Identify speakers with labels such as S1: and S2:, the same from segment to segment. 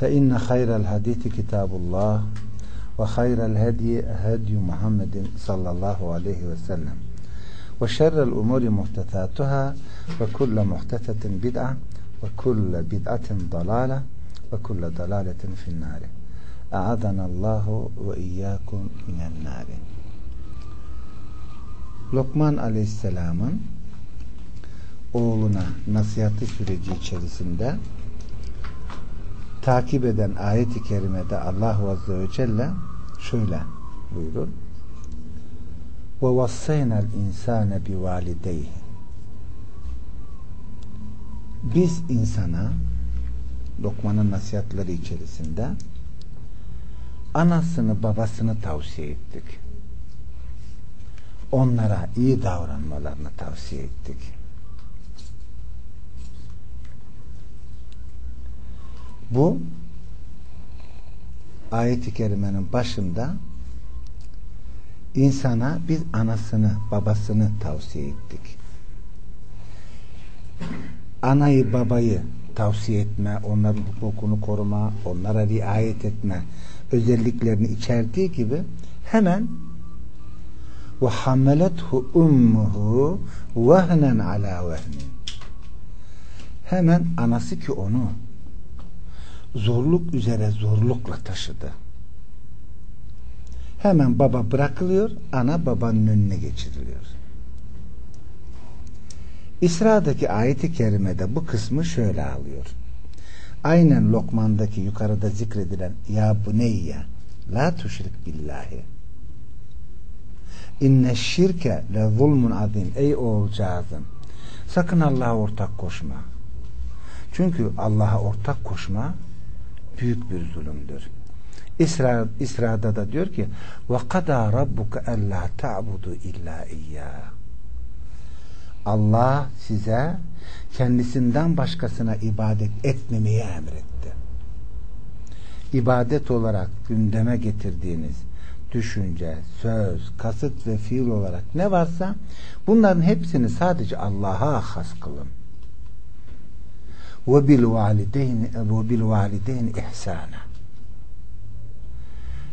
S1: فإن خير الحديث كتاب الله وخير الهدي هدي محمد صلى الله عليه وسلم وشر الأمور محدثاتها وكل محدثة بدعة وكل بدعة ضلالة وكل ضلالة في النار أعاذنا الله وإياكم من النار Lokman Aleyhisselam'ın oğluna nasihatı süreci içerisinde takip eden ayet-i kerimede Allah Azze ve Celle şöyle buyurur. Ve vassaynal insane bi valideyhi Biz insana Lokman'ın nasihatleri içerisinde anasını babasını tavsiye ettik. Onlara iyi davranmalarını tavsiye ettik. Bu ayet-i kerimenin başında insana biz anasını, babasını tavsiye ettik. Anayı, babayı tavsiye etme, onların hukukunu koruma, onlara riayet etme özelliklerini içerdiği gibi hemen ve hamelethu ummuhu vehnen ala vehnin hemen anası ki onu zorluk üzere zorlukla taşıdı. Hemen baba bırakılıyor, ana babanın önüne geçiriliyor. İsra'daki ayeti kerimede bu kısmı şöyle alıyor. Aynen Lokman'daki yukarıda zikredilen Ya buneyye la tuşrik billahi inne şirke le zulmun azim ey oğulcağızım sakın Allah'a ortak koşma. Çünkü Allah'a ortak koşma büyük bir zulümdür. İsra, İsra'da da diyor ki kada rabbuke alla ta'budu illa iyyah. Allah size kendisinden başkasına ibadet etmemeyi emretti. İbadet olarak gündeme getirdiğiniz düşünce, söz, kasıt ve fiil olarak ne varsa bunların hepsini sadece Allah'a has kılın ve bil valideyn ve bil valideyn ihsana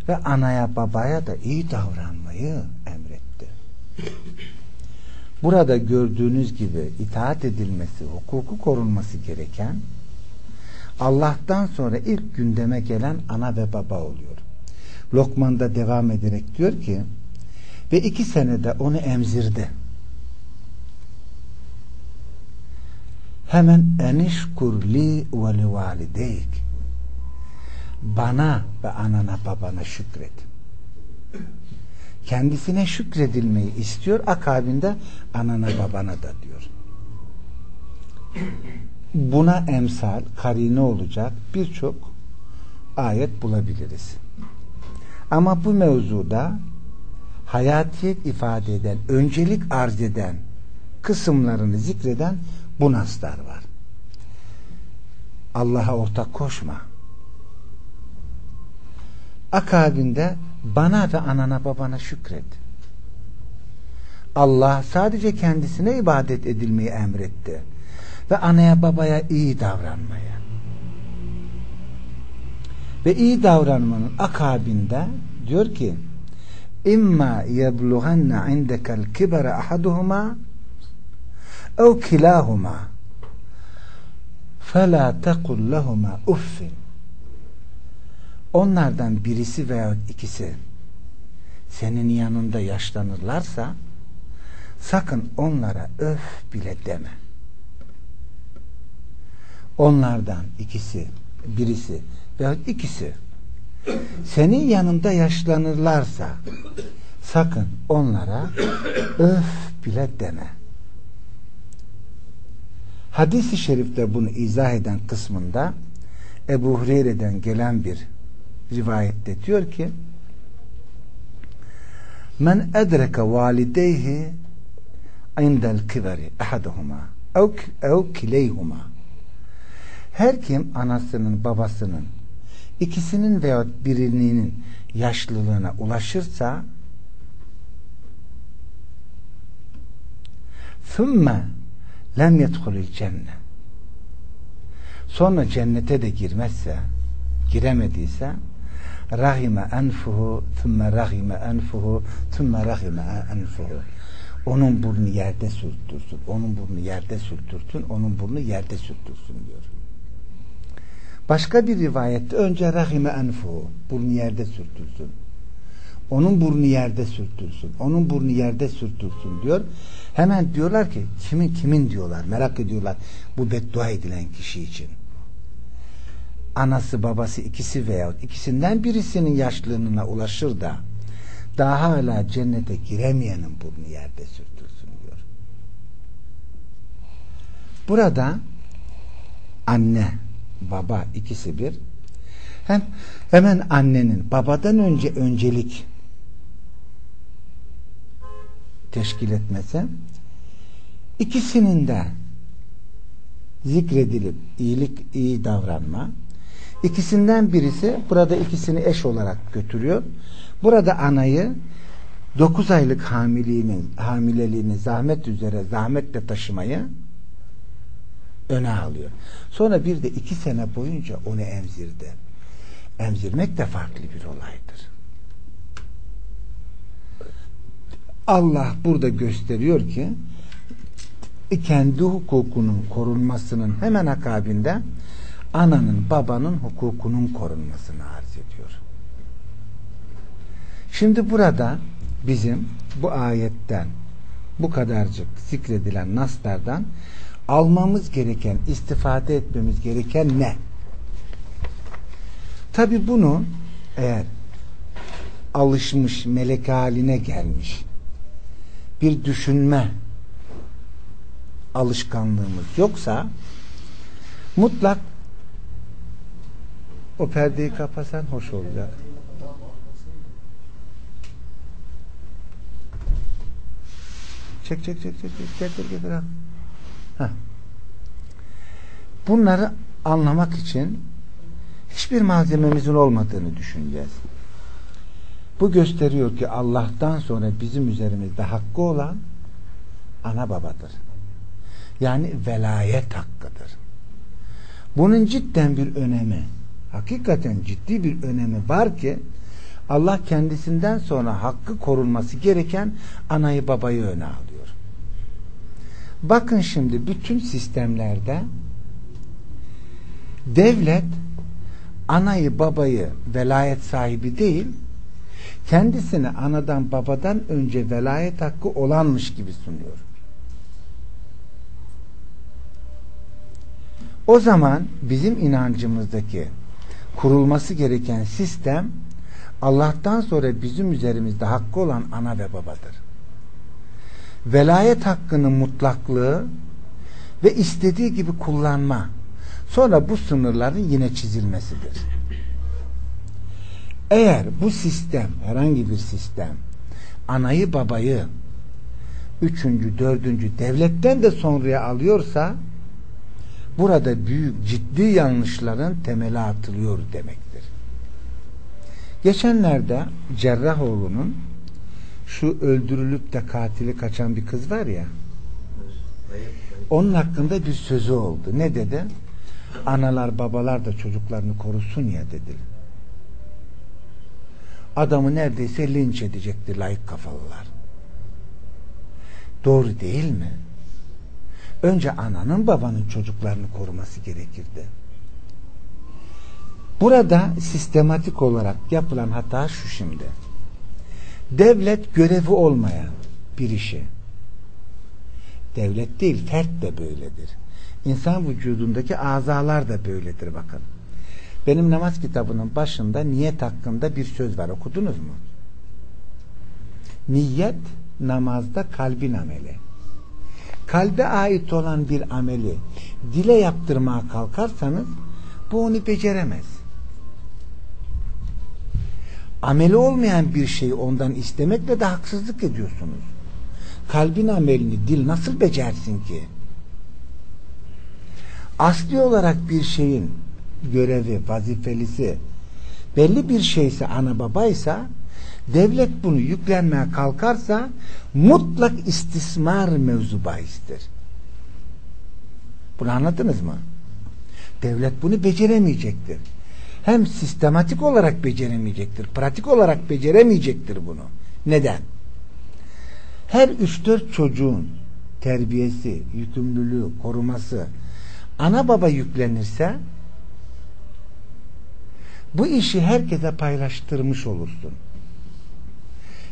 S1: ve anaya babaya da iyi davranmayı emretti. Burada gördüğünüz gibi itaat edilmesi, hukuku korunması gereken Allah'tan sonra ilk gündeme gelen ana ve baba oluyor. Lokman'da devam ederek diyor ki ve iki senede onu emzirdi. Hemen enişkurli ve li bana ve anana babana şükret. Kendisine şükredilmeyi istiyor akabinde anana babana da diyor. Buna emsal karine olacak birçok ayet bulabiliriz. Ama bu mevzuda hayatiyet ifade eden öncelik arz eden kısımlarını zikreden bu naslar var. Allah'a ortak koşma. Akabinde bana ve anana babana şükret. Allah sadece kendisine ibadet edilmeyi emretti. Ve anaya babaya iyi davranmaya. Ve iyi davranmanın akabinde diyor ki İmma yeblughanna indekel kibara ahaduhuma ev kilahuma. Fela tekul lehuma uffin. Onlardan birisi veya ikisi senin yanında yaşlanırlarsa sakın onlara öf bile deme. Onlardan ikisi birisi veya ikisi senin yanında yaşlanırlarsa sakın onlara öf bile deme Hadis-i şerifte bunu izah eden kısmında Ebu Hureyre'den gelen bir rivayette diyor ki Men edreke valideyhi indel kiberi ahaduhuma ev, ev kileyhuma. Her kim anasının babasının ikisinin veya birinin yaşlılığına ulaşırsa ثُمَّ lem yedhulil cennet sonra cennete de girmezse giremediyse rahime enfuhu thumme rahime enfuhu thumme rahime enfuhu onun burnu yerde sürtürsün onun burnu yerde sürtürsün onun burnu yerde sürtürsün diyor. Başka bir rivayette önce rahime enfuhu burnu yerde sürtürsün. Onun burnu yerde sürtürsün onun burnu yerde sürtürsün diyor hemen diyorlar ki kimin kimin diyorlar merak ediyorlar bu beddua edilen kişi için anası babası ikisi veya ikisinden birisinin yaşlılığına ulaşır da daha hala cennete giremeyenin burnu yerde sürtürsün diyor. Burada anne, baba ikisi bir. Hem hemen annenin babadan önce öncelik teşkil etmesi ikisinin de zikredilip iyilik iyi davranma İkisinden birisi burada ikisini eş olarak götürüyor. Burada anayı 9 aylık hamileliğini, hamileliğini zahmet üzere zahmetle taşımayı öne alıyor. Sonra bir de iki sene boyunca onu emzirdi. Emzirmek de farklı bir olaydır. Allah burada gösteriyor ki kendi hukukunun korunmasının hemen akabinde ananın babanın hukukunun korunmasını arz ediyor. Şimdi burada bizim bu ayetten bu kadarcık zikredilen naslardan almamız gereken, istifade etmemiz gereken ne? Tabi bunu eğer alışmış, melek haline gelmiş bir düşünme alışkanlığımız yoksa mutlak o perdeyi kapasan hoş olacak. Çek çek çek çek. Getir getir. Ha. Bunları anlamak için hiçbir malzememizin olmadığını düşüneceğiz. Bu gösteriyor ki Allah'tan sonra bizim üzerimizde hakkı olan ana babadır. Yani velayet hakkıdır. Bunun cidden bir önemi hakikaten ciddi bir önemi var ki Allah kendisinden sonra hakkı korunması gereken anayı babayı öne alıyor. Bakın şimdi bütün sistemlerde devlet anayı babayı velayet sahibi değil kendisine anadan babadan önce velayet hakkı olanmış gibi sunuyor. O zaman bizim inancımızdaki kurulması gereken sistem Allah'tan sonra bizim üzerimizde hakkı olan ana ve babadır. Velayet hakkının mutlaklığı ve istediği gibi kullanma sonra bu sınırların yine çizilmesidir. Eğer bu sistem herhangi bir sistem anayı babayı üçüncü, dördüncü devletten de sonraya alıyorsa burada büyük ciddi yanlışların temeli atılıyor demektir. Geçenlerde Cerrahoğlu'nun şu öldürülüp de katili kaçan bir kız var ya onun hakkında bir sözü oldu. Ne dedi? Analar babalar da çocuklarını korusun ya dedi. Adamı neredeyse linç edecekti layık kafalılar. Doğru değil mi? önce ananın babanın çocuklarını koruması gerekirdi. Burada sistematik olarak yapılan hata şu şimdi. Devlet görevi olmayan bir işi devlet değil fert de böyledir. İnsan vücudundaki azalar da böyledir bakın. Benim namaz kitabının başında niyet hakkında bir söz var okudunuz mu? Niyet namazda kalbin ameli kalbe ait olan bir ameli dile yaptırmaya kalkarsanız bu onu beceremez. ameli olmayan bir şeyi ondan istemekle de haksızlık ediyorsunuz. Kalbin amelini dil nasıl becersin ki? Asli olarak bir şeyin görevi, vazifelisi belli bir şeyse ana babaysa devlet bunu yüklenmeye kalkarsa mutlak istismar mevzu bahistir. Bunu anladınız mı? Devlet bunu beceremeyecektir. Hem sistematik olarak beceremeyecektir. Pratik olarak beceremeyecektir bunu. Neden? Her üç dört çocuğun terbiyesi, yükümlülüğü, koruması ana baba yüklenirse bu işi herkese paylaştırmış olursun.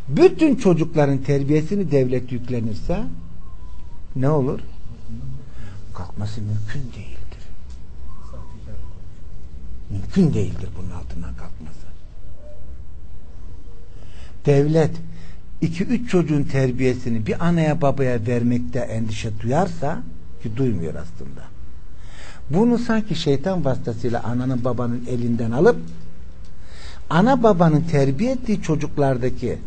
S1: Bütün çocukların terbiyesini devlet yüklenirse ne olur? Kalkması mümkün değildir. Mümkün değildir bunun altından kalkması. Devlet iki üç çocuğun terbiyesini bir anaya babaya vermekte endişe duyarsa ki duymuyor aslında. Bunu sanki şeytan vasıtasıyla ananın babanın elinden alıp ana babanın terbiye ettiği çocuklardaki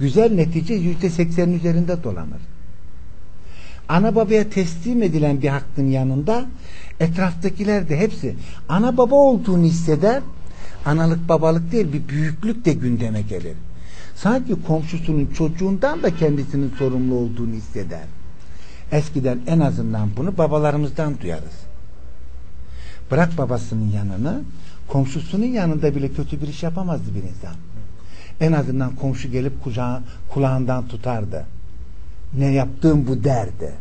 S1: güzel netice yüzde seksenin üzerinde dolanır. Ana babaya teslim edilen bir hakkın yanında etraftakiler de hepsi ana baba olduğunu hisseder. Analık babalık değil bir büyüklük de gündeme gelir. Sanki komşusunun çocuğundan da kendisinin sorumlu olduğunu hisseder. Eskiden en azından bunu babalarımızdan duyarız. Bırak babasının yanını, komşusunun yanında bile kötü bir iş yapamazdı bir insan. En azından komşu gelip kucağı, kulağından tutardı. Ne yaptığım bu derdi.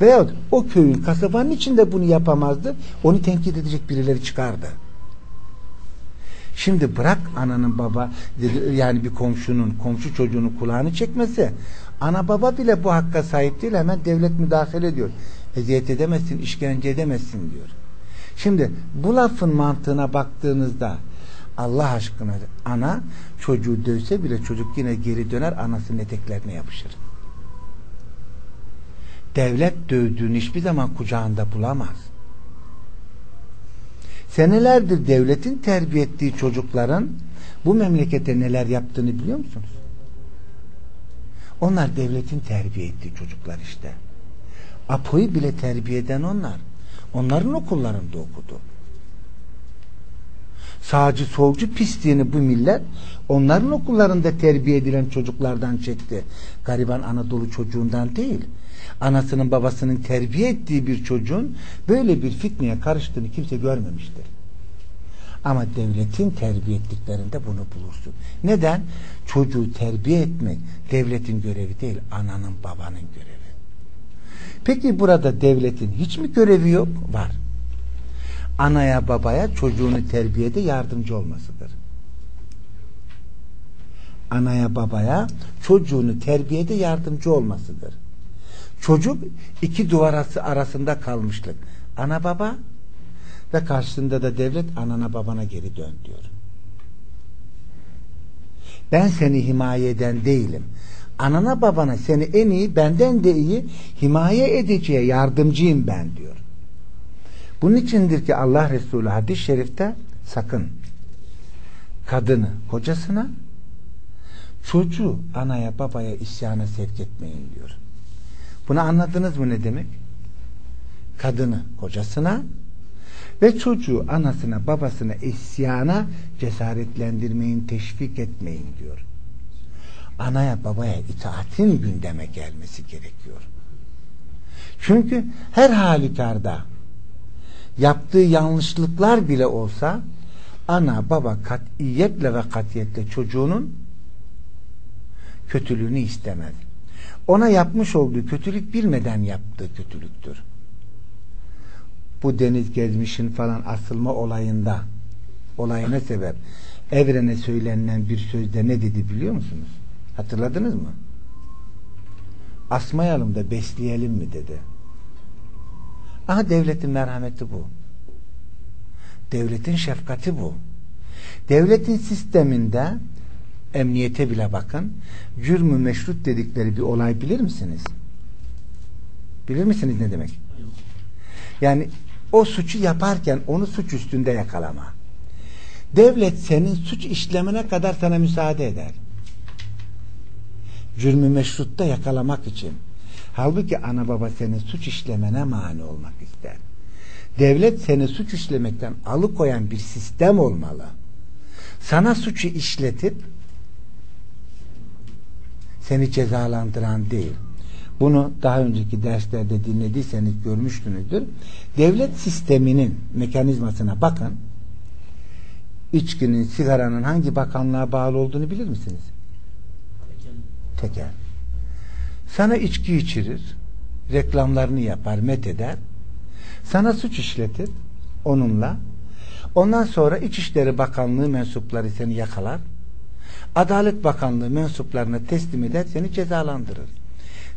S1: Veyahut o köyün kasabanın içinde bunu yapamazdı. Onu tenkit edecek birileri çıkardı. Şimdi bırak ananın baba yani bir komşunun komşu çocuğunun kulağını çekmesi ana baba bile bu hakka sahip değil hemen devlet müdahale ediyor. Eziyet edemezsin, işkence edemezsin diyor. Şimdi bu lafın mantığına baktığınızda Allah aşkına ana çocuğu dövse bile çocuk yine geri döner anasının eteklerine yapışır. Devlet dövdüğünü hiçbir zaman kucağında bulamaz. Senelerdir devletin terbiye ettiği çocukların bu memlekete neler yaptığını biliyor musunuz? Onlar devletin terbiye ettiği çocuklar işte. Apo'yu bile terbiye eden onlar. Onların okullarında okudu. Sağcı solcu pisliğini bu millet onların okullarında terbiye edilen çocuklardan çekti. Gariban Anadolu çocuğundan değil. Anasının babasının terbiye ettiği bir çocuğun böyle bir fitneye karıştığını kimse görmemiştir. Ama devletin terbiye ettiklerinde bunu bulursun. Neden? Çocuğu terbiye etmek devletin görevi değil, ananın babanın görevi. Peki burada devletin hiç mi görevi yok? Var. Anaya babaya çocuğunu terbiyede yardımcı olmasıdır. Anaya babaya çocuğunu terbiyede yardımcı olmasıdır. Çocuk iki duvar arasında kalmışlık. Ana baba ve karşısında da devlet anana babana geri dön diyor. Ben seni himaye eden değilim anana babana seni en iyi benden de iyi himaye edeceğe yardımcıyım ben diyor. Bunun içindir ki Allah Resulü hadis-i şerifte sakın kadını kocasına çocuğu anaya babaya isyana sevk etmeyin diyor. Bunu anladınız mı ne demek? Kadını kocasına ve çocuğu anasına babasına isyana cesaretlendirmeyin, teşvik etmeyin diyor anaya babaya itaatin gündeme gelmesi gerekiyor. Çünkü her halükarda yaptığı yanlışlıklar bile olsa ana baba katiyetle ve katiyetle çocuğunun kötülüğünü istemez. Ona yapmış olduğu kötülük bilmeden yaptığı kötülüktür. Bu deniz gezmişin falan asılma olayında olayına sebep evrene söylenilen bir sözde ne dedi biliyor musunuz? Hatırladınız mı? Asmayalım da besleyelim mi dedi. Aha devletin merhameti bu. Devletin şefkati bu. Devletin sisteminde emniyete bile bakın cürmü meşrut dedikleri bir olay bilir misiniz? Bilir misiniz ne demek? Yani o suçu yaparken onu suç üstünde yakalama. Devlet senin suç işlemene kadar sana müsaade eder. Cürmü meşrutta yakalamak için. Halbuki ana baba senin suç işlemene mani olmak ister. Devlet seni suç işlemekten alıkoyan bir sistem olmalı. Sana suçu işletip seni cezalandıran değil. Bunu daha önceki derslerde dinlediyseniz görmüştünüzdür. Devlet sisteminin mekanizmasına bakın. İçkinin, sigaranın hangi bakanlığa bağlı olduğunu bilir misiniz? Tekel. Sana içki içirir, reklamlarını yapar, met eder. Sana suç işletir onunla. Ondan sonra İçişleri Bakanlığı mensupları seni yakalar. Adalet Bakanlığı mensuplarına teslim eder, seni cezalandırır.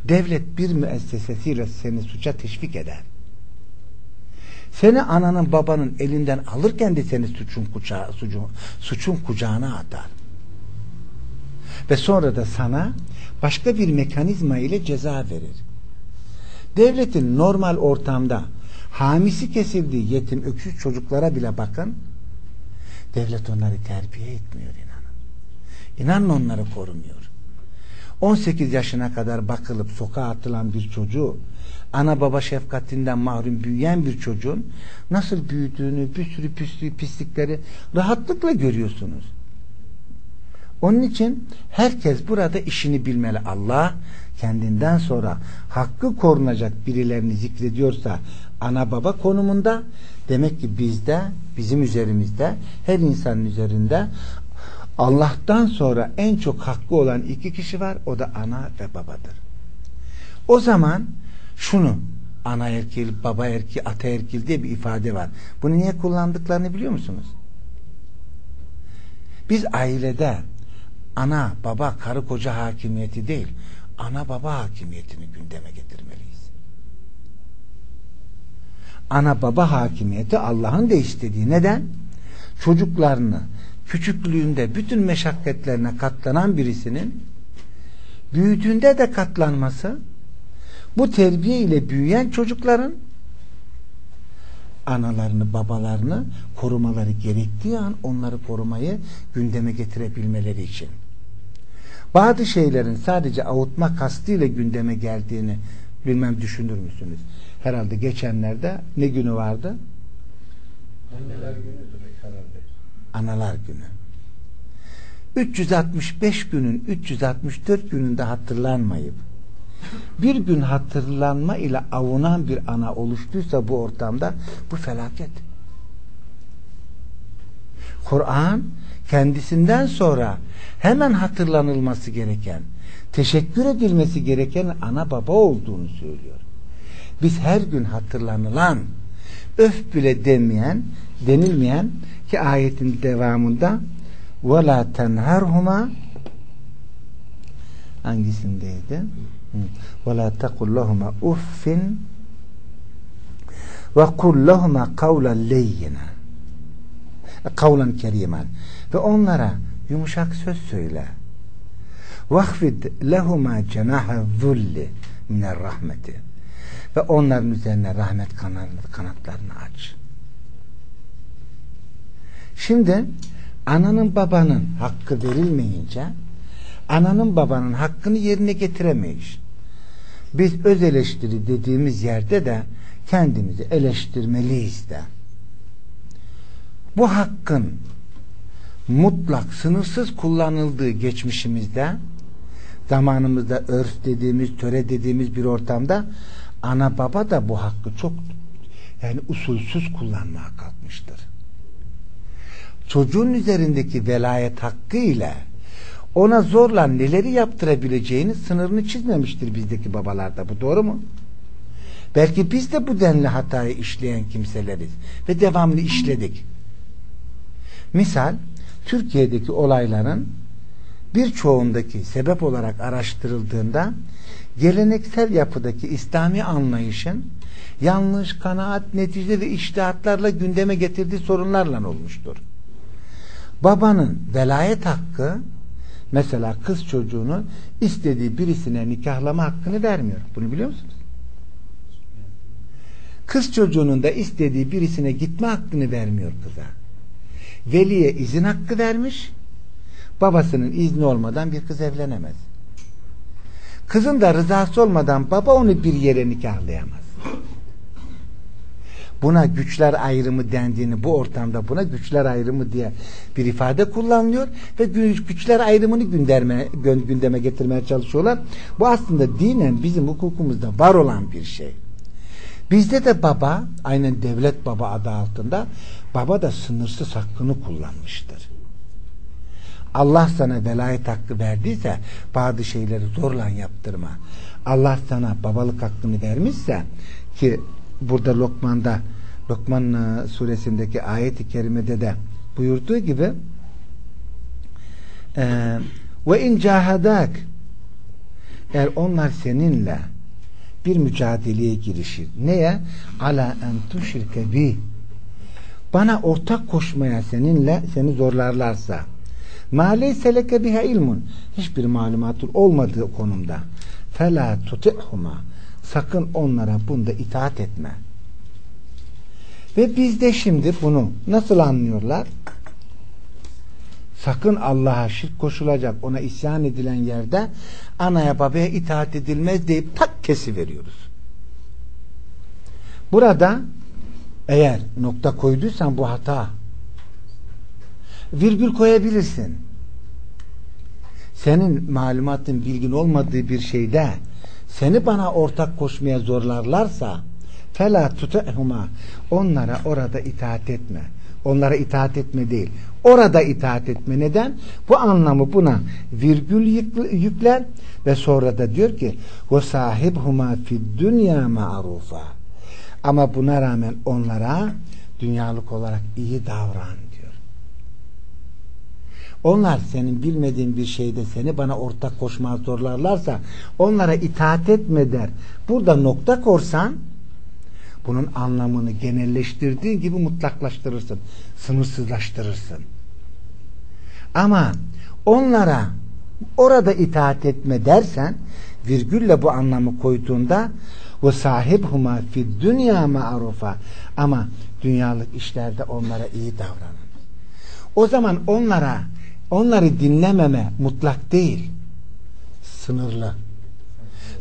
S1: Devlet bir müessesesiyle seni suça teşvik eder. Seni ananın babanın elinden alırken de seni suçun, kucağı, suçun, suçun kucağına atar. Ve sonra da sana başka bir mekanizma ile ceza verir. Devletin normal ortamda hamisi kesildiği yetim öksüz çocuklara bile bakın devlet onları terbiye etmiyor inanın. İnanın onları korumuyor. 18 yaşına kadar bakılıp sokağa atılan bir çocuğu ana baba şefkatinden mahrum büyüyen bir çocuğun nasıl büyüdüğünü bir sürü pislik, pislikleri rahatlıkla görüyorsunuz. Onun için herkes burada işini bilmeli. Allah kendinden sonra hakkı korunacak birilerini zikrediyorsa ana baba konumunda demek ki bizde, bizim üzerimizde, her insanın üzerinde Allah'tan sonra en çok hakkı olan iki kişi var. O da ana ve babadır. O zaman şunu ana erkil, baba erkil, ata erkil diye bir ifade var. Bunu niye kullandıklarını biliyor musunuz? Biz ailede ana, baba, karı koca hakimiyeti değil, ana baba hakimiyetini gündeme getirmeliyiz. Ana baba hakimiyeti Allah'ın da istediği. Neden? Çocuklarını küçüklüğünde bütün meşakkatlerine katlanan birisinin büyüdüğünde de katlanması bu terbiye ile büyüyen çocukların analarını, babalarını korumaları gerektiği an onları korumayı gündeme getirebilmeleri için. Bazı şeylerin sadece avutma kastıyla gündeme geldiğini bilmem düşünür müsünüz? Herhalde geçenlerde ne günü vardı?
S2: Anneler günüdür herhalde.
S1: Analar günü. 365 günün 364 gününde hatırlanmayıp bir gün hatırlanma ile avunan bir ana oluştuysa bu ortamda bu felaket. Kur'an kendisinden sonra hemen hatırlanılması gereken, teşekkür edilmesi gereken ana baba olduğunu söylüyor. Biz her gün hatırlanılan, öf bile demeyen, denilmeyen ki ayetin devamında وَلَا تَنْهَرْهُمَا hangisindeydi? وَلَا تَقُلْ لَهُمَا اُفٍّ وَقُلْ لَهُمَا قَوْلًا لَيِّنًا kavlan kerimen ve onlara yumuşak söz söyle. Vahfid lehuma cenaha zulli miner rahmeti. Ve onların üzerine rahmet kanatlarını aç. Şimdi ananın babanın hakkı verilmeyince ananın babanın hakkını yerine getiremeyiz biz öz eleştiri dediğimiz yerde de kendimizi eleştirmeliyiz de. Bu hakkın mutlak sınırsız kullanıldığı geçmişimizde zamanımızda örf dediğimiz töre dediğimiz bir ortamda ana baba da bu hakkı çok yani usulsüz kullanmaya kalkmıştır. Çocuğun üzerindeki velayet hakkı ile ona zorla neleri yaptırabileceğini sınırını çizmemiştir bizdeki babalarda. Bu doğru mu? Belki biz de bu denli hatayı işleyen kimseleriz ve devamlı işledik. Misal Türkiye'deki olayların birçoğundaki sebep olarak araştırıldığında geleneksel yapıdaki İslami anlayışın yanlış, kanaat, netice ve iştihatlarla gündeme getirdiği sorunlarla olmuştur. Babanın velayet hakkı mesela kız çocuğunu istediği birisine nikahlama hakkını vermiyor. Bunu biliyor musunuz? Kız çocuğunun da istediği birisine gitme hakkını vermiyor kıza Veliye izin hakkı vermiş. Babasının izni olmadan bir kız evlenemez. Kızın da rızası olmadan baba onu bir yere nikahlayamaz. Buna güçler ayrımı dendiğini bu ortamda buna güçler ayrımı diye bir ifade kullanılıyor ve güçler ayrımını gündeme, gündeme getirmeye çalışıyorlar. Bu aslında dinen bizim hukukumuzda var olan bir şey. Bizde de baba aynen devlet baba adı altında baba da sınırsız hakkını kullanmıştır. Allah sana velayet hakkı verdiyse bazı şeyleri zorla yaptırma. Allah sana babalık hakkını vermişse ki burada Lokman'da Lokman e, suresindeki ayet-i kerimede de buyurduğu gibi e, ve in cahadak eğer onlar seninle bir mücadeleye girişir. Neye? Ala en tuşrike bi bana ortak koşmaya seninle seni zorlarlarsa. Ma leyse leke biha ilmun. Hiçbir malumatın olmadığı konumda. Fela tutihuma. Sakın onlara bunda itaat etme. Ve biz de şimdi bunu nasıl anlıyorlar? Sakın Allah'a şirk koşulacak ona isyan edilen yerde anaya babaya itaat edilmez deyip tak kesi veriyoruz. Burada eğer nokta koyduysan bu hata. Virgül koyabilirsin. Senin malumatın bilgin olmadığı bir şeyde seni bana ortak koşmaya zorlarlarsa fela tutehuma onlara orada itaat etme. Onlara itaat etme değil orada itaat etme. Neden? Bu anlamı buna virgül yükler ve sonra da diyor ki ve sahibhuma fid dünya ma'rufa ama buna rağmen onlara dünyalık olarak iyi davran onlar senin bilmediğin bir şeyde seni bana ortak koşmaya zorlarlarsa onlara itaat etme der. Burada nokta korsan bunun anlamını genelleştirdiğin gibi mutlaklaştırırsın. Sınırsızlaştırırsın. Ama onlara orada itaat etme dersen virgülle bu anlamı koyduğunda ve sahibhuma fi dünya ma'rufa ama dünyalık işlerde onlara iyi davranın. O zaman onlara onları dinlememe mutlak değil. Sınırlı.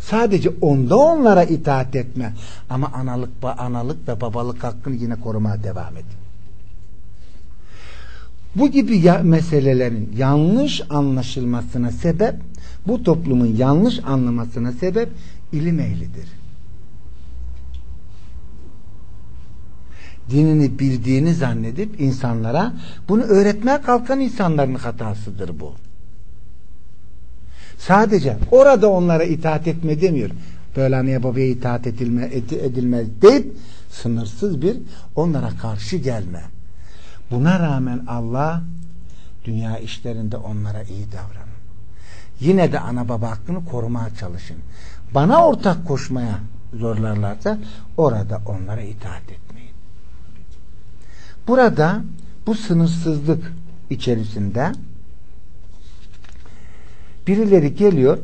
S1: Sadece onda onlara itaat etme. Ama analık, analık ve babalık hakkını yine korumaya devam et. Bu gibi ya meselelerin yanlış anlaşılmasına sebep, bu toplumun yanlış anlamasına sebep ilim ehlidir. Dinini bildiğini zannedip insanlara bunu öğretmeye kalkan insanların hatasıdır bu. Sadece orada onlara itaat etme demiyor. Böyle anneye babaya itaat edilme, edilmez deyip sınırsız bir onlara karşı gelme. Buna rağmen Allah dünya işlerinde onlara iyi davranın. Yine de ana baba hakkını korumaya çalışın. Bana ortak koşmaya zorlarlarsa orada onlara itaat et. Burada bu sınırsızlık içerisinde birileri geliyor.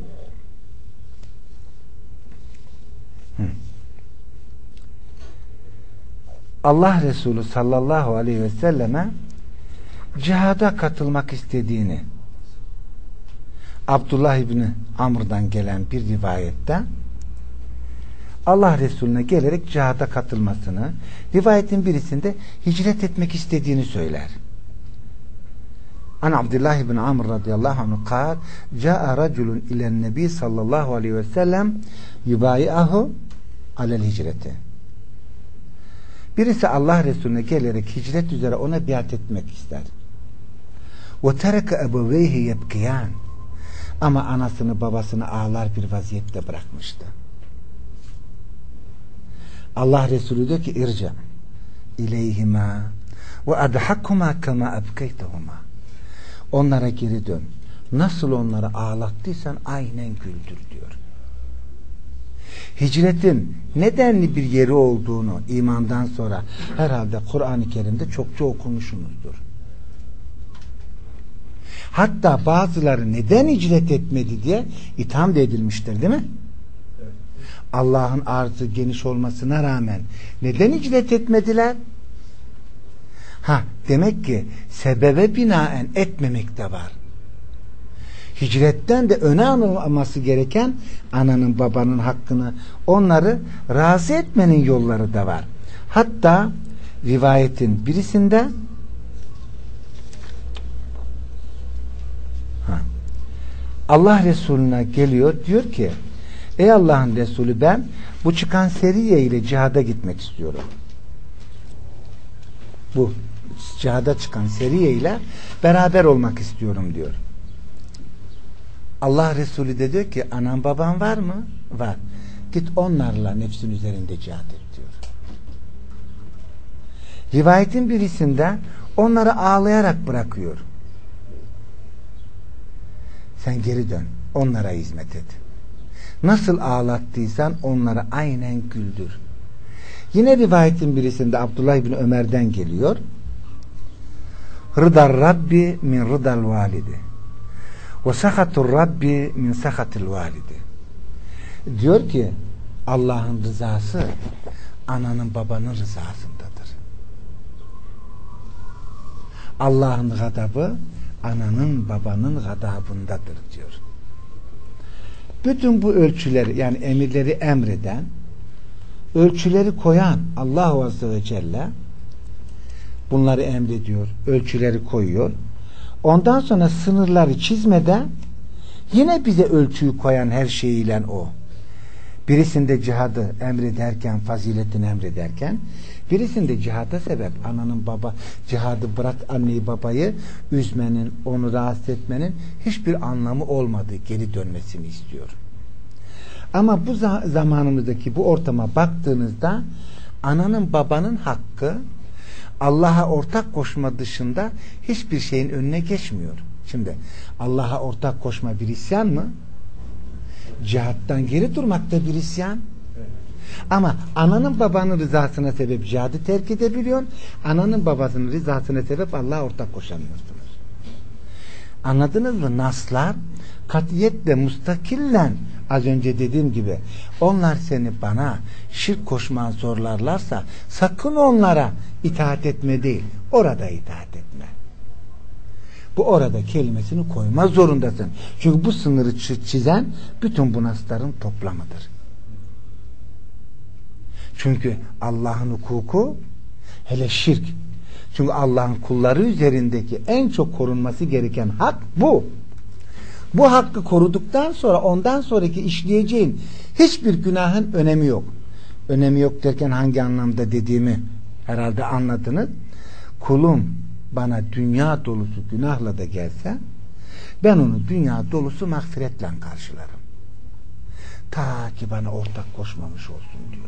S1: Allah Resulü sallallahu aleyhi ve selleme cihada katılmak istediğini Abdullah İbni Amr'dan gelen bir rivayette Allah Resulüne gelerek cihada katılmasını, rivayetin birisinde hicret etmek istediğini söyler. An Abdullah ibn Amr radıyallahu anh kal, Ca'a raculun ilen nebi sallallahu aleyhi ve sellem yubayi'ahu alel hicreti. Birisi Allah Resulüne gelerek hicret üzere ona biat etmek ister. Ve tereke ebeveyhi yebkiyan. Ama anasını babasını ağlar bir vaziyette bırakmıştı. Allah Resulü diyor ki irca ileyhima ve adhakkuma kema ebkeytehuma onlara geri dön. Nasıl onları ağlattıysan aynen güldür diyor. Hicretin nedenli bir yeri olduğunu imandan sonra herhalde Kur'an-ı Kerim'de çokça okumuşsunuzdur hatta bazıları neden hicret etmedi diye itham edilmiştir değil mi? Allah'ın arzı geniş olmasına rağmen neden hicret etmediler? Ha demek ki sebebe binaen etmemek de var. Hicretten de öne alınması gereken ananın babanın hakkını onları razı etmenin yolları da var. Hatta rivayetin birisinde Allah Resulüne geliyor diyor ki ey Allah'ın Resulü ben bu çıkan seriye ile cihada gitmek istiyorum. Bu cihada çıkan seriye ile beraber olmak istiyorum diyor. Allah Resulü de diyor ki anan baban var mı? Var. Git onlarla nefsin üzerinde cihad et diyor. Rivayetin birisinde onları ağlayarak bırakıyor. Sen geri dön. Onlara hizmet et. Nasıl ağlattıysan onlara aynen güldür. Yine rivayetin birisinde Abdullah bin Ömer'den geliyor. Rıdar Rabbi min rıdal validi. Ve sakatur Rabbi min sakatil validi. Diyor ki Allah'ın rızası ananın babanın rızasındadır. Allah'ın gadabı ananın babanın gadabındadır. Bütün bu ölçüleri yani emirleri emreden ölçüleri koyan Allah Azze ve Celle bunları emrediyor, ölçüleri koyuyor. Ondan sonra sınırları çizmeden yine bize ölçüyü koyan her şeyiyle o. Birisinde cihadı emrederken, faziletini emrederken, birisinde cihada sebep ananın baba cihadı bırak anneyi babayı üzmenin, onu rahatsız etmenin hiçbir anlamı olmadı. Geri dönmesini istiyor. Ama bu zamanımızdaki bu ortama baktığınızda ananın babanın hakkı Allah'a ortak koşma dışında hiçbir şeyin önüne geçmiyor. Şimdi Allah'a ortak koşma bir isyan mı? Cihattan geri durmak da bir isyan. Ama ananın babanın rızasına sebep cihadı terk edebiliyorsun. Ananın babasının rızasına sebep Allah'a ortak koşamıyorsunuz. Anladınız mı? Naslar katiyetle mustakillen az önce dediğim gibi onlar seni bana şirk koşman zorlarlarsa sakın onlara itaat etme değil orada itaat etme bu orada kelimesini koyma zorundasın çünkü bu sınırı çizen bütün bu nasların toplamıdır çünkü Allah'ın hukuku hele şirk çünkü Allah'ın kulları üzerindeki en çok korunması gereken hak bu bu hakkı koruduktan sonra ondan sonraki işleyeceğin hiçbir günahın önemi yok. Önemi yok derken hangi anlamda dediğimi herhalde anladınız. Kulum bana dünya dolusu günahla da gelse ben onu dünya dolusu mağfiretle karşılarım. Ta ki bana ortak koşmamış olsun diyor.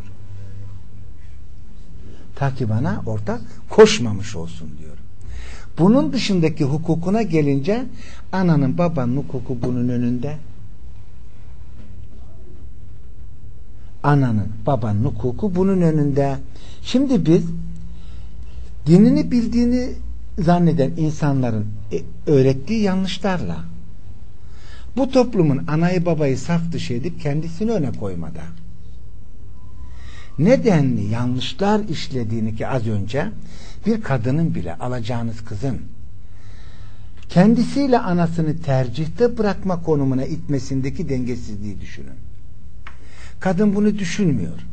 S1: Ta ki bana ortak koşmamış olsun diyor. Bunun dışındaki hukukuna gelince ananın babanın hukuku bunun önünde. Ananın babanın hukuku bunun önünde. Şimdi biz dinini bildiğini zanneden insanların e, öğrettiği yanlışlarla bu toplumun anayı babayı saf dışı edip kendisini öne koymada nedenli yanlışlar işlediğini ki az önce bir kadının bile alacağınız kızın kendisiyle anasını tercihte bırakma konumuna itmesindeki dengesizliği düşünün. Kadın bunu düşünmüyor.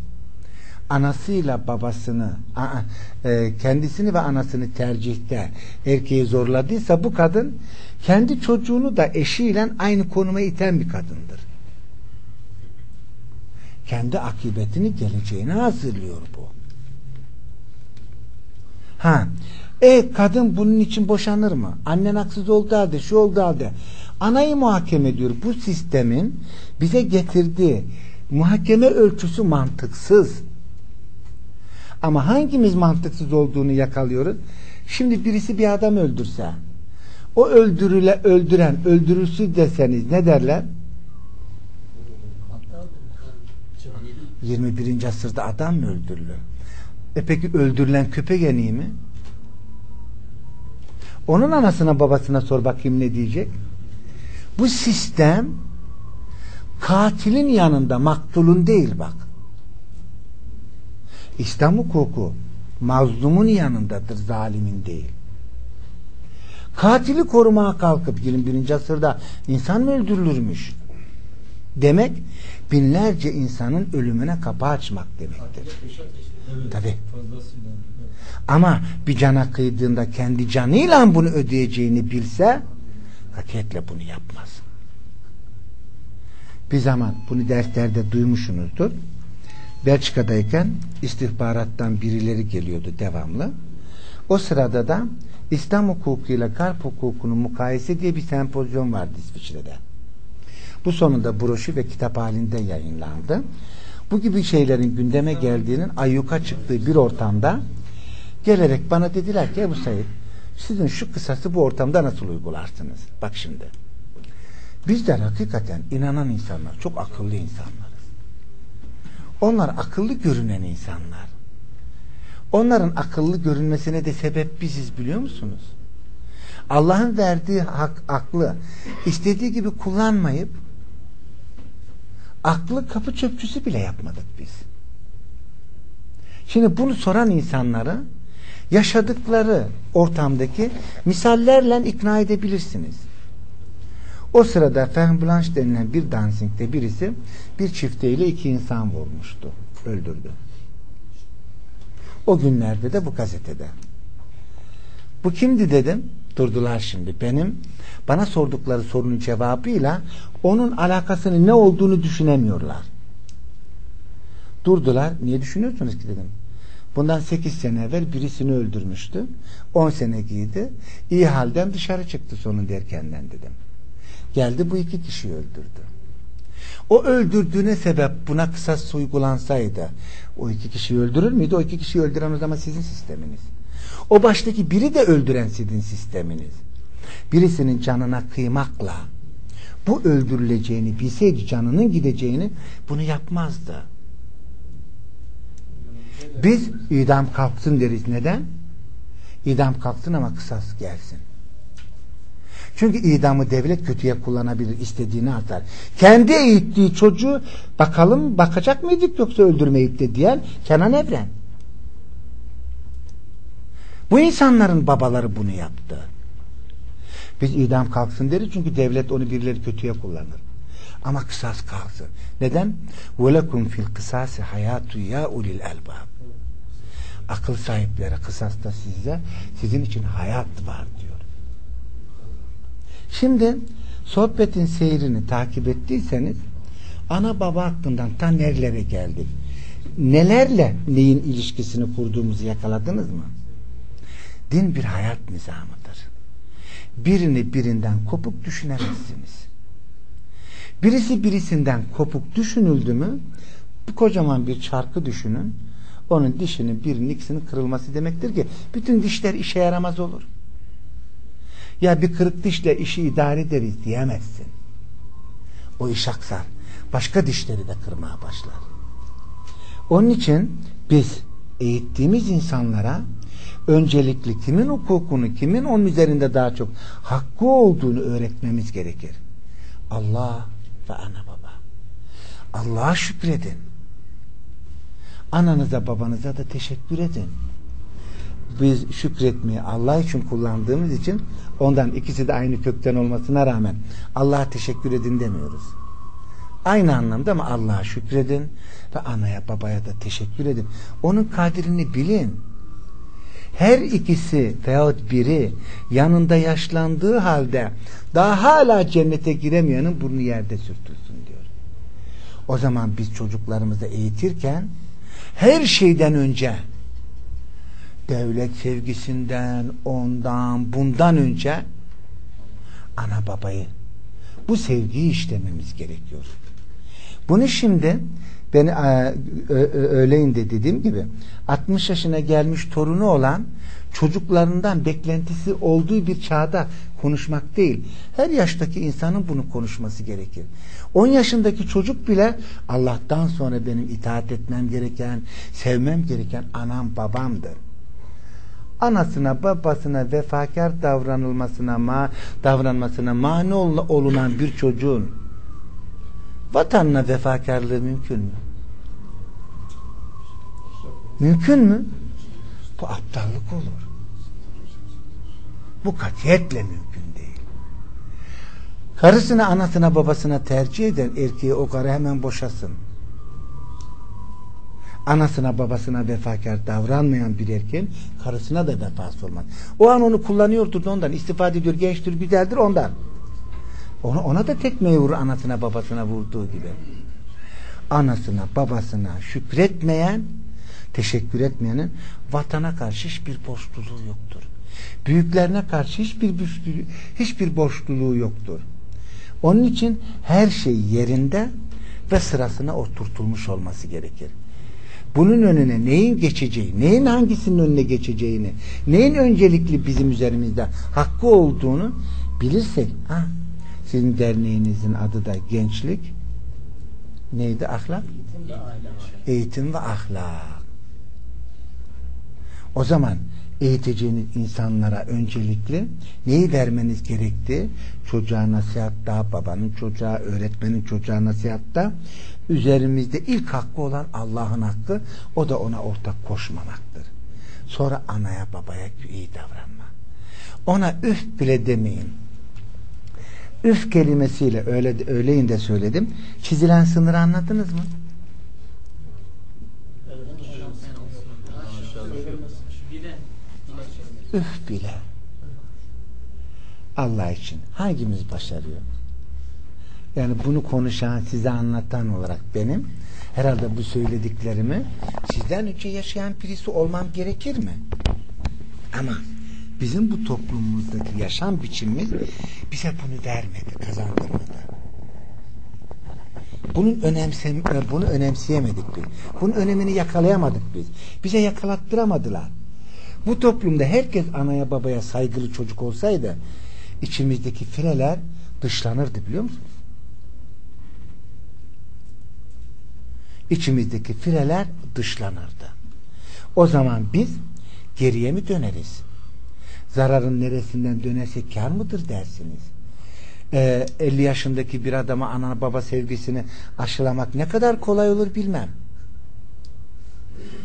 S1: Anasıyla babasını e, kendisini ve anasını tercihte erkeği zorladıysa bu kadın kendi çocuğunu da eşiyle aynı konuma iten bir kadındır. Kendi akıbetini geleceğine hazırlıyor bu. Ha, e kadın bunun için boşanır mı? Annen haksız oldu halde, şu oldu halde. Anayı muhakeme ediyor. Bu sistemin bize getirdiği muhakeme ölçüsü mantıksız. Ama hangimiz mantıksız olduğunu yakalıyoruz? Şimdi birisi bir adam öldürse, o öldürüle öldüren öldürülsün deseniz ne derler? 21. asırda adam mı öldürülür? E peki öldürülen köpek yeniği mi? Onun anasına babasına sor bakayım ne diyecek? Bu sistem katilin yanında maktulun değil bak. İslam hukuku mazlumun yanındadır, zalimin değil. Katili korumaya kalkıp 21. asırda insan mı öldürülürmüş? Demek binlerce insanın ölümüne kapı açmak demektir.
S3: Evet. Evet.
S1: Ama bir cana kıydığında kendi canıyla bunu ödeyeceğini bilse hakiyetle bunu yapmaz. Bir zaman bunu derslerde duymuşsunuzdur. Belçika'dayken istihbarattan birileri geliyordu devamlı. O sırada da İslam hukukuyla kalp hukukunun mukayese diye bir sempozyon vardı İsviçre'de. Bu sonunda broşür ve kitap halinde yayınlandı. Bu gibi şeylerin gündeme geldiğinin ayyuka çıktığı bir ortamda gelerek bana dediler ki Ebu Said sizin şu kısası bu ortamda nasıl uygularsınız? Bak şimdi. Bizler hakikaten inanan insanlar, çok akıllı insanlarız. Onlar akıllı görünen insanlar. Onların akıllı görünmesine de sebep biziz biliyor musunuz? Allah'ın verdiği hak, aklı istediği gibi kullanmayıp aklı kapı çöpçüsü bile yapmadık biz. Şimdi bunu soran insanları yaşadıkları ortamdaki misallerle ikna edebilirsiniz. O sırada Ferm Blanche denilen bir dansingde birisi bir çifteyle iki insan vurmuştu. Öldürdü. O günlerde de bu gazetede. Bu kimdi dedim. Durdular şimdi. Benim bana sordukları sorunun cevabıyla onun alakasını ne olduğunu düşünemiyorlar. Durdular. Niye düşünüyorsunuz ki dedim. Bundan 8 sene evvel birisini öldürmüştü. 10 sene giydi. İyi halden dışarı çıktı sonun derkenden dedim. Geldi bu iki kişiyi öldürdü. O öldürdüğüne sebep buna kısas uygulansaydı o iki kişiyi öldürür müydü? O iki kişiyi öldüren o zaman sizin sisteminiz. O baştaki biri de öldüren sizin sisteminiz. Birisinin canına kıymakla bu öldürüleceğini bilseydi canının gideceğini bunu yapmazdı. Biz idam kalksın deriz. Neden? İdam kalksın ama kısas gelsin. Çünkü idamı devlet kötüye kullanabilir, istediğini atar. Kendi eğittiği çocuğu bakalım bakacak mıydık yoksa öldürmeyip de diyen Kenan Evren. Bu insanların babaları bunu yaptı. Biz idam kalksın deriz çünkü devlet onu birileri kötüye kullanır. Ama kısas kalsın. Neden? وَلَكُمْ fil kısası hayatu ya ulil elbab. Akıl sahipleri kısasta sizde sizin için hayat var diyor. Şimdi sohbetin seyrini takip ettiyseniz ana baba hakkından ta nerelere geldik? Nelerle neyin ilişkisini kurduğumuzu yakaladınız mı? Din bir hayat nizamıdır. Birini birinden kopuk düşünemezsiniz. Birisi birisinden kopuk düşünüldü mü bu kocaman bir çarkı düşünün onun dişinin birinin ikisinin kırılması demektir ki bütün dişler işe yaramaz olur. Ya bir kırık dişle işi idare ederiz diyemezsin. O iş aksar. Başka dişleri de kırmaya başlar. Onun için biz eğittiğimiz insanlara öncelikli kimin hukukunu, kimin onun üzerinde daha çok hakkı olduğunu öğretmemiz gerekir. Allah ve ana baba. Allah'a şükredin. Ananıza babanıza da teşekkür edin. Biz şükretmeyi Allah için kullandığımız için ondan ikisi de aynı kökten olmasına rağmen Allah'a teşekkür edin demiyoruz. Aynı anlamda ama Allah'a şükredin ve anaya babaya da teşekkür edin. Onun kadirini bilin. Her ikisi veyahut biri yanında yaşlandığı halde daha hala cennete giremeyenin burnu yerde sürtülsün diyor. O zaman biz çocuklarımızı eğitirken her şeyden önce devlet sevgisinden, ondan, bundan önce ana babayı bu sevgiyi işlememiz gerekiyor. Bunu şimdi ben e, öğleyin de dediğim gibi 60 yaşına gelmiş torunu olan çocuklarından beklentisi olduğu bir çağda konuşmak değil. Her yaştaki insanın bunu konuşması gerekir. 10 yaşındaki çocuk bile Allah'tan sonra benim itaat etmem gereken, sevmem gereken anam babamdır. Anasına babasına vefakar davranılmasına ma davranmasına mani olunan bir çocuğun vatanına vefakarlığı mümkün mü? Mümkün mü? Bu aptallık olur. Bu katiyetle mümkün değil. Karısına, anasına, babasına tercih eden erkeği o karı hemen boşasın. Anasına, babasına vefakar davranmayan bir erkeğin karısına da vefası olmaz. O an onu kullanıyordur da ondan. istifade ediyor, gençtir, güzeldir ondan. Ona, ona da tekmeyi vurur anasına, babasına vurduğu gibi. Anasına, babasına şükretmeyen, teşekkür etmeyenin vatana karşı hiçbir borçluluğu yoktur. Büyüklerine karşı hiçbir hiçbir borçluluğu yoktur. Onun için her şey yerinde ve sırasına oturtulmuş olması gerekir. Bunun önüne neyin geçeceği, neyin hangisinin önüne geçeceğini, neyin öncelikli bizim üzerimizde hakkı olduğunu bilirsek, ha, sizin derneğinizin adı da gençlik, neydi ahlak? Eğitim ve ahlak. O zaman eğiteceğiniz insanlara öncelikli neyi vermeniz gerekti? Çocuğa nasihatta, babanın çocuğa, öğretmenin çocuğa nasihatta üzerimizde ilk hakkı olan Allah'ın hakkı o da ona ortak koşmamaktır. Sonra anaya babaya iyi davranma. Ona üf bile demeyin. Üf kelimesiyle öyle öyleyin de söyledim. Çizilen sınırı anladınız mı? Üf bile. Allah için hangimiz başarıyor? Yani bunu konuşan, size anlatan olarak benim herhalde bu söylediklerimi sizden önce yaşayan birisi olmam gerekir mi? Ama bizim bu toplumumuzdaki yaşam biçimimiz bize bunu vermedi, kazandırmadı. Bunun önemsem bunu önemseyemedik biz. Bunun önemini yakalayamadık biz. Bize yakalattıramadılar. Bu toplumda herkes anaya babaya saygılı çocuk olsaydı içimizdeki fileler dışlanırdı biliyor musunuz? İçimizdeki fileler dışlanırdı. O zaman biz geriye mi döneriz? Zararın neresinden dönersek kar mıdır dersiniz? Ee, 50 yaşındaki bir adama ana baba sevgisini aşılamak ne kadar kolay olur bilmem.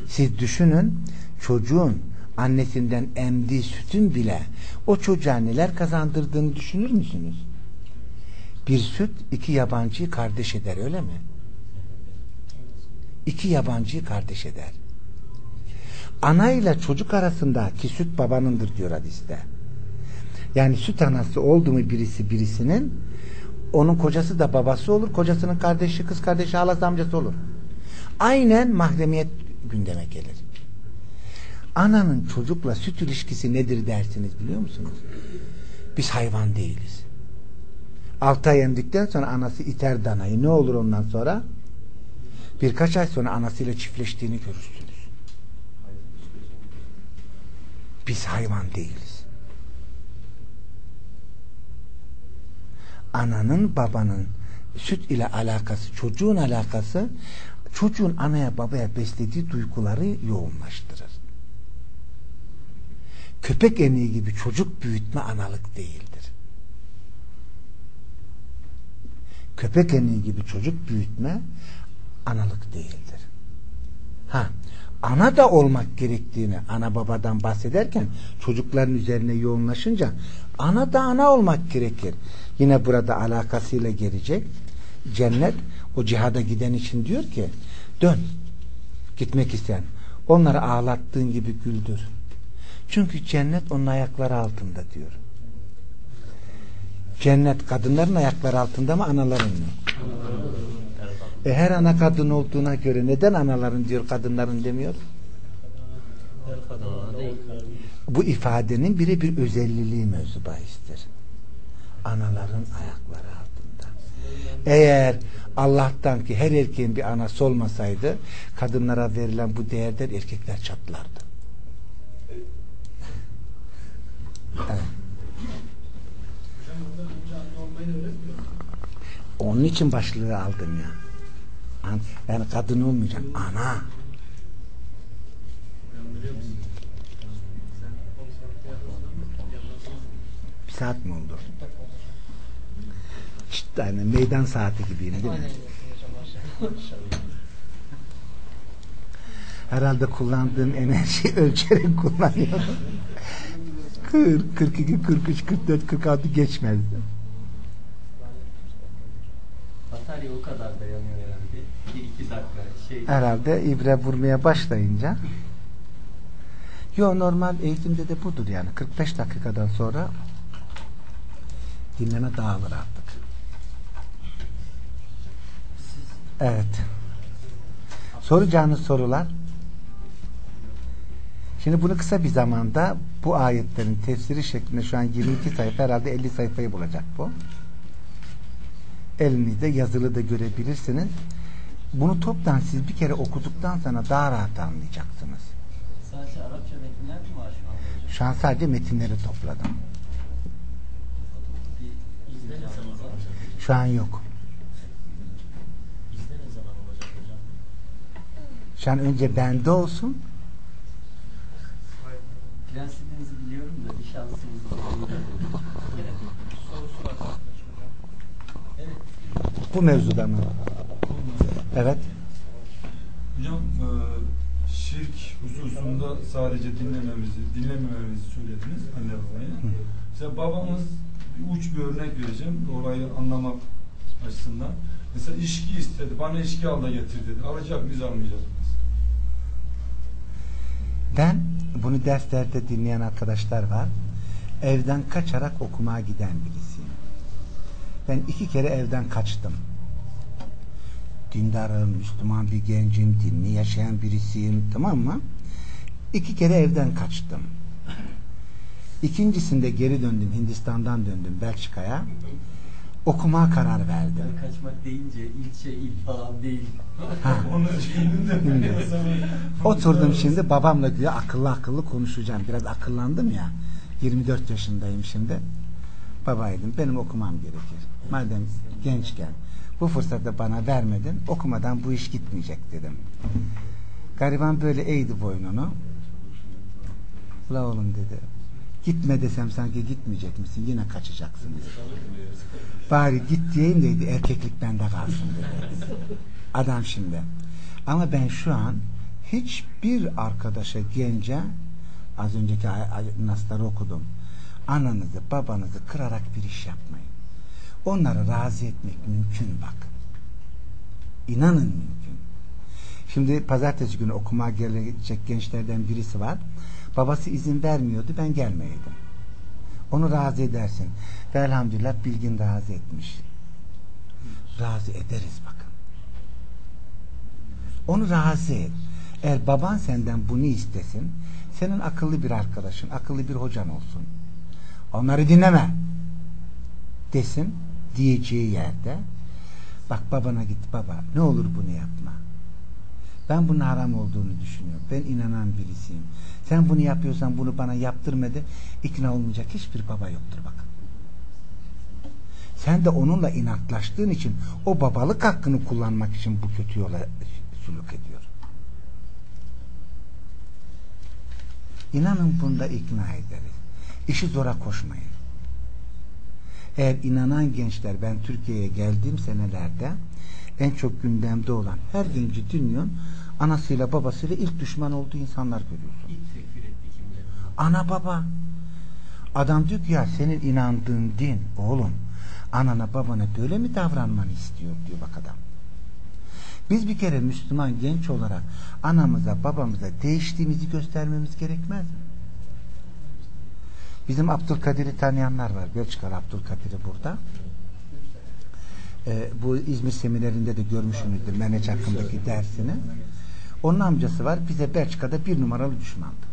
S1: Siz düşünün çocuğun annesinden emdiği sütün bile o çocuğa neler kazandırdığını düşünür müsünüz? Bir süt iki yabancıyı kardeş eder öyle mi? İki yabancıyı kardeş eder. Ana ile çocuk arasındaki süt babanındır diyor hadiste. Yani süt anası oldu mu birisi birisinin onun kocası da babası olur. Kocasının kardeşi, kız kardeşi, halası amcası olur. Aynen mahremiyet gündeme gelir. Ananın çocukla süt ilişkisi nedir dersiniz biliyor musunuz? Biz hayvan değiliz. Altı ay emdikten sonra anası iter danayı. Ne olur ondan sonra? Birkaç ay sonra anasıyla çiftleştiğini görürsünüz. Biz hayvan değiliz. Ananın babanın süt ile alakası, çocuğun alakası çocuğun anaya babaya beslediği duyguları yoğunlaştırır. Köpek emeği gibi çocuk büyütme analık değildir. Köpek emeği gibi çocuk büyütme analık değildir. Ha, ana da olmak gerektiğini ana babadan bahsederken çocukların üzerine yoğunlaşınca ana da ana olmak gerekir. Yine burada alakasıyla gelecek. Cennet o cihada giden için diyor ki dön gitmek isteyen onları ağlattığın gibi güldür. Çünkü cennet onun ayakları altında diyor. Cennet kadınların ayakları altında mı anaların mı? E her ana kadın olduğuna göre neden anaların diyor kadınların demiyor? Bu ifadenin biri bir özelliği mevzu. Anaların ayakları altında. Eğer Allah'tan ki her erkeğin bir anası olmasaydı kadınlara verilen bu değerden erkekler çatlardı. Evet. Onun için başlığı aldım ya. Yani kadın olmayacak. Ana. Bir saat mi oldu? İşte yani meydan saati gibi değil mi? Herhalde kullandığım enerjiyi ölçerek kullanıyorum. 40, 42, 43, 44, 46 geçmezdi.
S4: Batarya o kadar dayanıyor herhalde. 1-2 dakika şey.
S1: Herhalde ibre vurmaya başlayınca Yo normal eğitimde de budur yani. 45 dakikadan sonra dinleme dağılır artık. Evet. Soracağınız sorular Şimdi bunu kısa bir zamanda bu ayetlerin tefsiri şeklinde şu an 22 sayfa herhalde 50 sayfayı bulacak bu. Elinizde yazılı da görebilirsiniz. Bunu toptan siz bir kere okuduktan sonra daha rahat anlayacaksınız.
S4: Sadece Arapça metinler mi var şu anda hocam?
S1: Şu an sadece metinleri topladım. Şu an yok.
S4: İzle ne zaman olacak hocam?
S1: Şu an önce bende olsun.
S4: Prensibinizi biliyorum da bir şansınız.
S1: Bu mevzuda mı? Evet.
S3: Hocam e, şirk hususunda sadece dinlememizi, dinlemememizi söylediniz anne babayı. Mesela babamız bir uç bir örnek vereceğim olayı anlamak açısından. Mesela içki istedi. Bana içki al da getir dedi. Alacak mıyız almayacak mıyız?
S1: Ben bunu derslerde dinleyen arkadaşlar var. Evden kaçarak okumaya giden birisiyim. Ben iki kere evden kaçtım. Dindarım, Müslüman bir gencim, dinli yaşayan birisiyim, tamam mı? İki kere evden kaçtım. İkincisinde geri döndüm, Hindistan'dan döndüm Belçika'ya. Okumaya karar verdim.
S4: Ben kaçmak deyince ilçe, il falan değil.
S3: Onu düşündüm de
S1: Şimdi. Oturdum şimdi babamla güya akıllı akıllı konuşacağım. Biraz akıllandım ya. 24 yaşındayım şimdi. Babaydım benim okumam gerekir. Madem gençken bu fırsatı bana vermedin okumadan bu iş gitmeyecek dedim. Gariban böyle eğdi boynunu. La oğlum dedi. Gitme desem sanki gitmeyecek misin? Yine kaçacaksın dedi. Bari git diyeyim deydi. Erkeklik bende kalsın dedi. Adam şimdi. Ama ben şu an hiçbir arkadaşa gence az önceki nasları okudum. Ananızı babanızı kırarak bir iş yapmayın. Onları razı etmek mümkün bak. İnanın mümkün. Şimdi pazartesi günü okumaya gelecek gençlerden birisi var. Babası izin vermiyordu ben gelmeyeydim. Onu razı edersin. Ve elhamdülillah Bilgin razı etmiş. Razı ederiz bakın. Onu razı et. Eğer baban senden bunu istesin, senin akıllı bir arkadaşın, akıllı bir hocan olsun. Onları dinleme. Desin diyeceği yerde bak babana git baba ne olur bunu yapma. Ben bunun haram olduğunu düşünüyorum. Ben inanan birisiyim. Sen bunu yapıyorsan bunu bana yaptırmadı. ikna olmayacak hiçbir baba yoktur bakın. Sen de onunla inatlaştığın için o babalık hakkını kullanmak için bu kötü yola suluk ediyor. İnanın bunda ikna ederiz. İşi zora koşmayın. Eğer inanan gençler ben Türkiye'ye geldiğim senelerde en çok gündemde olan her genci dinliyorsun anasıyla babasıyla ilk düşman olduğu insanlar görüyorsun. Ana baba. Adam diyor ki ya senin inandığın din oğlum anana babana böyle mi davranmanı istiyor diyor bak adam. Biz bir kere Müslüman genç olarak anamıza babamıza değiştiğimizi göstermemiz gerekmez mi? Bizim Abdülkadir'i tanıyanlar var. Belçikalı Abdülkadir'i burada. Ee, bu İzmir seminerinde de görmüşsünüzdür Meneç hakkındaki dersini. Onun amcası var. Bize Belçika'da bir numaralı düşmandı.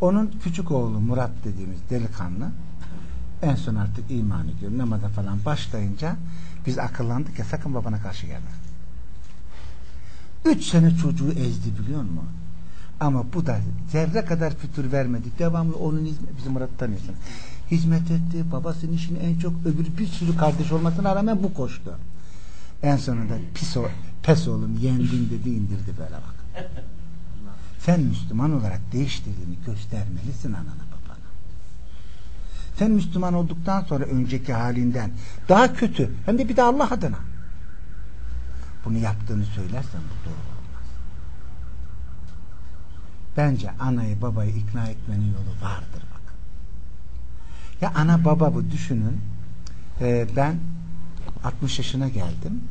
S1: Onun küçük oğlu Murat dediğimiz delikanlı en son artık iman ediyor. Namaza falan başlayınca biz akıllandık ya sakın babana karşı gelme. Üç sene çocuğu ezdi biliyor musun? Ama bu da zerre kadar fütür vermedi. Devamlı onun hizmet, bizim Murat tanıyorsun. Hizmet etti. Babasının işini en çok öbürü bir sürü kardeş olmasına rağmen bu koştu. En sonunda pis o, pes oğlum yendin dedi indirdi böyle bak. Sen Müslüman olarak değiştirdiğini göstermelisin anana babana. Sen Müslüman olduktan sonra önceki halinden daha kötü hem de bir de Allah adına bunu yaptığını söylersen bu doğru. Bence anayı babayı ikna etmenin yolu vardır bak. Ya ana baba bu düşünün. Ee, ben 60 yaşına geldim.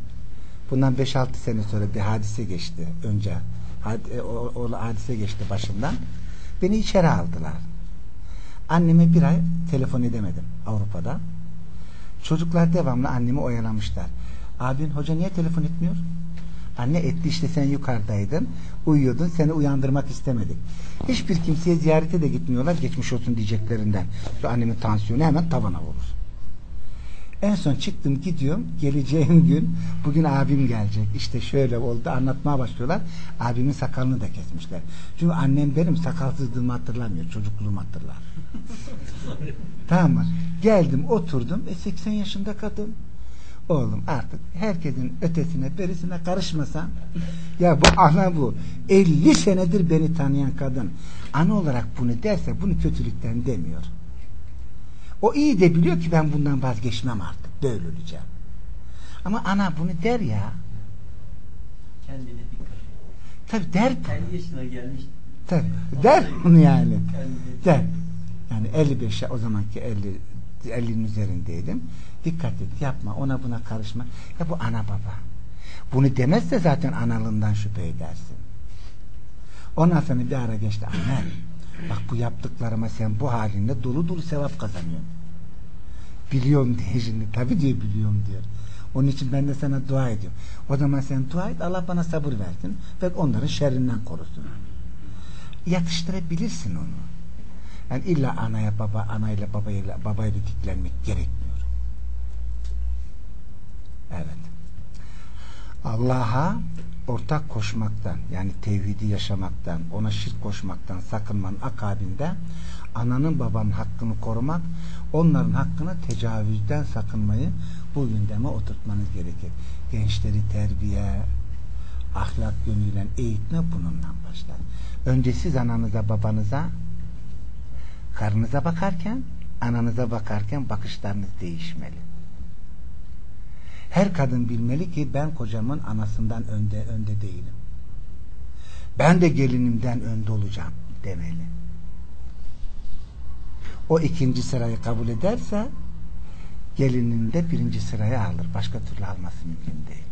S1: Bundan 5-6 sene sonra bir hadise geçti önce. Had, e, o, o hadise geçti başımdan. Beni içeri aldılar. Anneme bir ay telefon edemedim Avrupa'da. Çocuklar devamlı annemi oyalamışlar. Abin hoca niye telefon etmiyor? Anne etti işte sen yukarıdaydın. Uyuyordun seni uyandırmak istemedik. Hiçbir kimseye ziyarete de gitmiyorlar. Geçmiş olsun diyeceklerinden. Şu annemin tansiyonu hemen tavana vurur. En son çıktım gidiyorum. Geleceğim gün bugün abim gelecek. İşte şöyle oldu anlatmaya başlıyorlar. Abimin sakalını da kesmişler. Çünkü annem benim sakalsızlığımı hatırlamıyor. Çocukluğumu hatırlar. tamam mı? Geldim oturdum. E 80 yaşında kadın. Oğlum artık herkesin ötesine berisine karışmasan ya bu ana bu 50 senedir beni tanıyan kadın ana olarak bunu derse bunu kötülükten demiyor. O iyi de biliyor ki ben bundan vazgeçmem artık. Böyle öleceğim. Ama ana bunu der ya.
S4: Kendine dikkat.
S1: Tabi der.
S4: 50 yaşına gelmiş.
S1: Tabi der bunu yani. Der. Yani 55 o zamanki 50 50'nin üzerindeydim. Dikkat et yapma ona buna karışma. Ya bu ana baba. Bunu demezse zaten analığından şüphe edersin. Ondan sonra bir ara geçti anne. Bak bu yaptıklarıma sen bu halinde dolu dolu sevap kazanıyorsun. Biliyorum diye şimdi. Tabi diyor biliyorum diyor. Onun için ben de sana dua ediyorum. O zaman sen dua et Allah bana sabır versin ve onların şerrinden korusun. Yatıştırabilirsin onu. Yani illa anaya baba, anayla babayla babayla diklenmek gerekmiyor. Evet. Allah'a ortak koşmaktan yani tevhidi yaşamaktan ona şirk koşmaktan sakınmanın akabinde ananın babanın hakkını korumak onların hakkını tecavüzden sakınmayı bu gündeme oturtmanız gerekir. Gençleri terbiye ahlak yönüyle eğitme bununla başlar. Önce siz ananıza babanıza karnınıza bakarken ananıza bakarken bakışlarınız değişmeli. Her kadın bilmeli ki ben kocamın anasından önde önde değilim. Ben de gelinimden önde olacağım demeli. O ikinci sırayı kabul ederse gelinin de birinci sıraya alır. Başka türlü alması mümkün değil.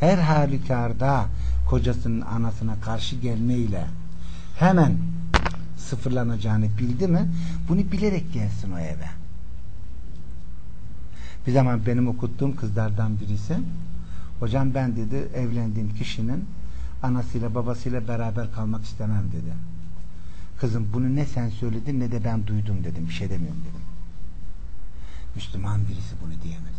S1: Her halükarda kocasının anasına karşı gelmeyle hemen sıfırlanacağını bildi mi bunu bilerek gelsin o eve. Bir zaman benim okuttuğum kızlardan birisi hocam ben dedi evlendiğim kişinin anasıyla babasıyla beraber kalmak istemem dedi. Kızım bunu ne sen söyledin ne de ben duydum dedim. Bir şey demiyorum dedim. Müslüman birisi bunu diyemez.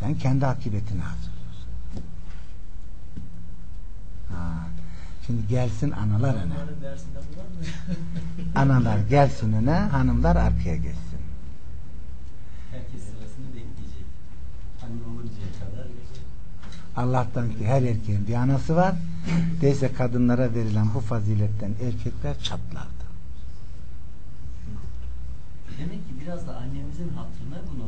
S1: Sen kendi akıbetini hazırlıyorsun. Ha. Şimdi gelsin analar öne. Analar gelsin öne, hanımlar arkaya geçsin.
S4: Herkes sırasını bekleyecek. Anne oluncaya kadar.
S1: Allah'tan ki her erkeğin bir anası var. Değilse kadınlara verilen bu faziletten erkekler çatlardı.
S4: Demek ki biraz da annemizin hatırına bunu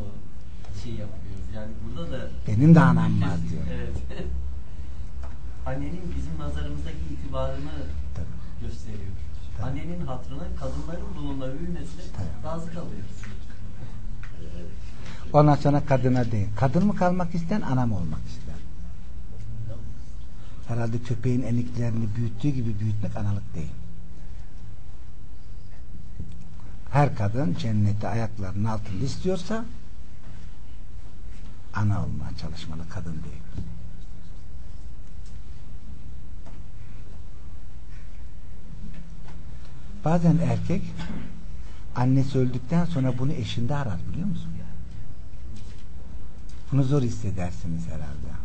S4: şey yapıyoruz. Yani burada da
S1: Benim de anam var diyor.
S4: Evet. Annenin bizim nazarımızdaki itibarını gösteriyor. Annenin hatırına kadınların bununla övülmesine razı kalıyoruz.
S1: Ondan sonra kadına değil. Kadın mı kalmak ister, anam olmak ister. Herhalde köpeğin eniklerini büyüttüğü gibi büyütmek analık değil. Her kadın cenneti ayaklarının altında istiyorsa ana olmaya çalışmalı, kadın değil. Bazen erkek annesi öldükten sonra bunu eşinde arar biliyor musun? Bunu zor hissedersiniz herhalde.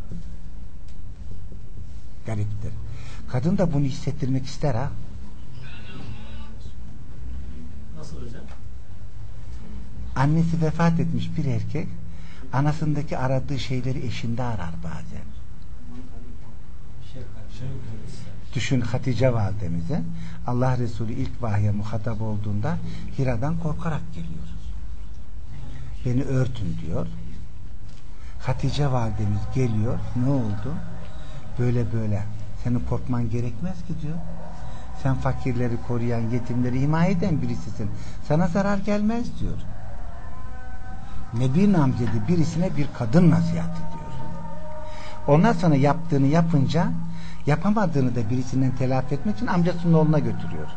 S1: Gariptir. Kadın da bunu hissettirmek ister ha.
S4: Nasıl hocam?
S1: Annesi vefat etmiş bir erkek anasındaki aradığı şeyleri eşinde arar bazen.
S4: Şefkat.
S3: Şey yok.
S1: Düşün Hatice validemize Allah Resulü ilk vahye muhatap olduğunda Hira'dan korkarak geliyor. Beni örtün diyor. Hatice validemiz geliyor. Ne oldu? Böyle böyle. Senin korkman gerekmez ki diyor. Sen fakirleri koruyan, yetimleri himaye eden birisisin. Sana zarar gelmez diyor. Nebi namzedi birisine bir kadın nasihat ediyor. Ondan sonra yaptığını yapınca yapamadığını da birisinden telafi etmek için amcasının oğluna götürüyor.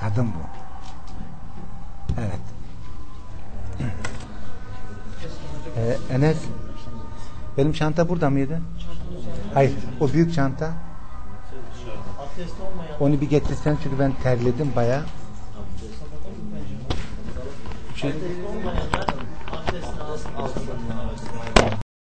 S1: Kadın bu. Evet. Ee, Enes benim çanta burada mıydı? Hayır. O büyük çanta. Onu bir getirsen çünkü ben terledim bayağı. Şey,